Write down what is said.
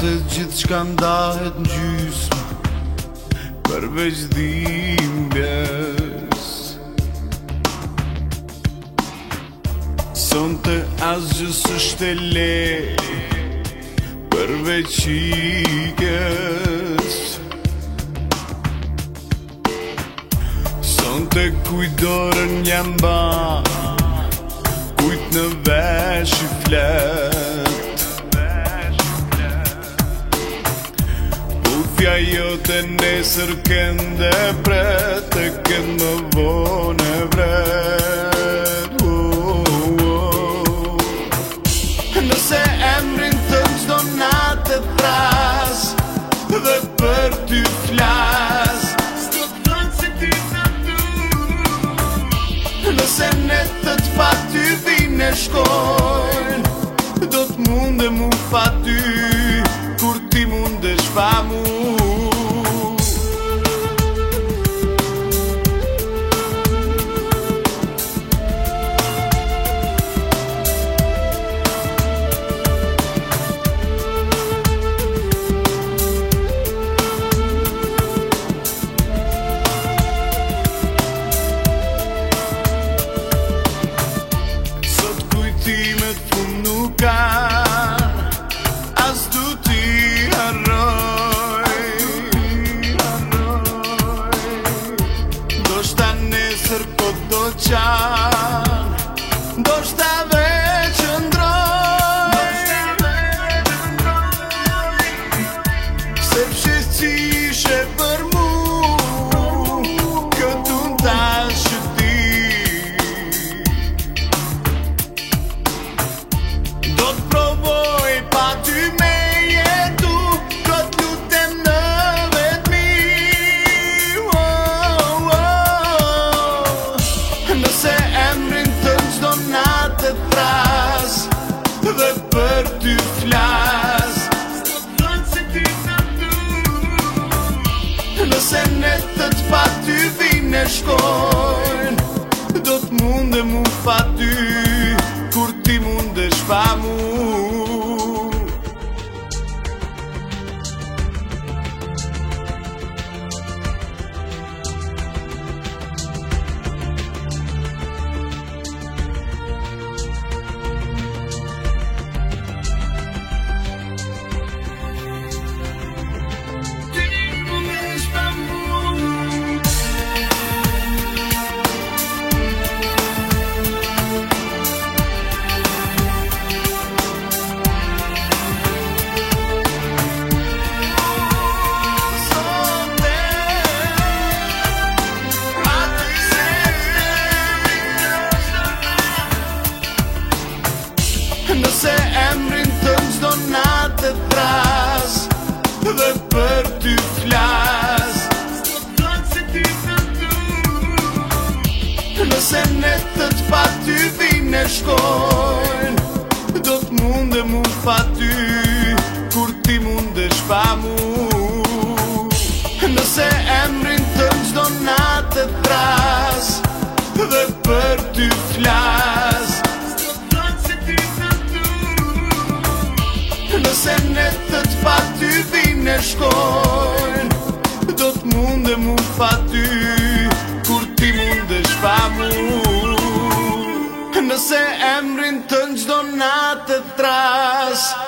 të gjithë shka ndahet në gjysme Përveç dhim bjes Sonte as është e le Përveç i kës Sonte kujdorën jam ba në vesh i flet jo të nesër kënde pre Të këndë më vone vre Nëse emrin të mzdo na të thras Dhe për ty flas të Nëse në të shkojnë Do të mundë mu fa ty nëse emrin të më zdo nga të tras Dhe për ty flas Nëse ne të të pa ty vine shkojn Do të mund dhe pa ty Kur ti mund shpa mu Nëse emrin të më zdo nga të tras Dhe për ty flas nëse ne të të faty vinë e shkojnë Do të mundë mu faty, kur ti mundë pa mu Nëse emrin të në gjdo natë të trasë